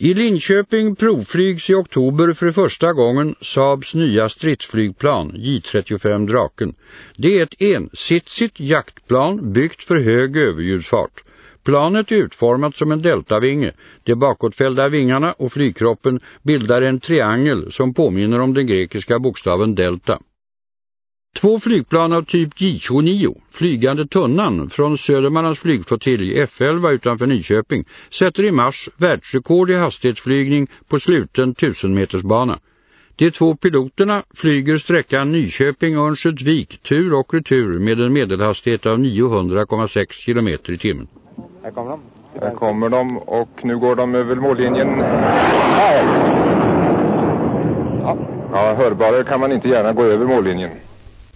I Linköping provflygs i oktober för första gången Saabs nya stridsflygplan J-35 Draken. Det är ett ensitsigt jaktplan byggt för hög överljudsfart. Planet är utformat som en deltavinge. De bakåtfällda vingarna och flygkroppen bildar en triangel som påminner om den grekiska bokstaven delta. Två flygplan av typ J-29, flygande tunnan från Södermanlands flygflottilj F11 utanför Nyköping, sätter i mars världsrekord i hastighetsflygning på sluten 1000-metersbana. De två piloterna flyger sträckan Nyköping-Örnsköldsvik tur och retur med en medelhastighet av 900,6 km i timmen. Här kommer de. Här kommer de och nu går de över mållinjen. Ja, hörbarare kan man inte gärna gå över mållinjen.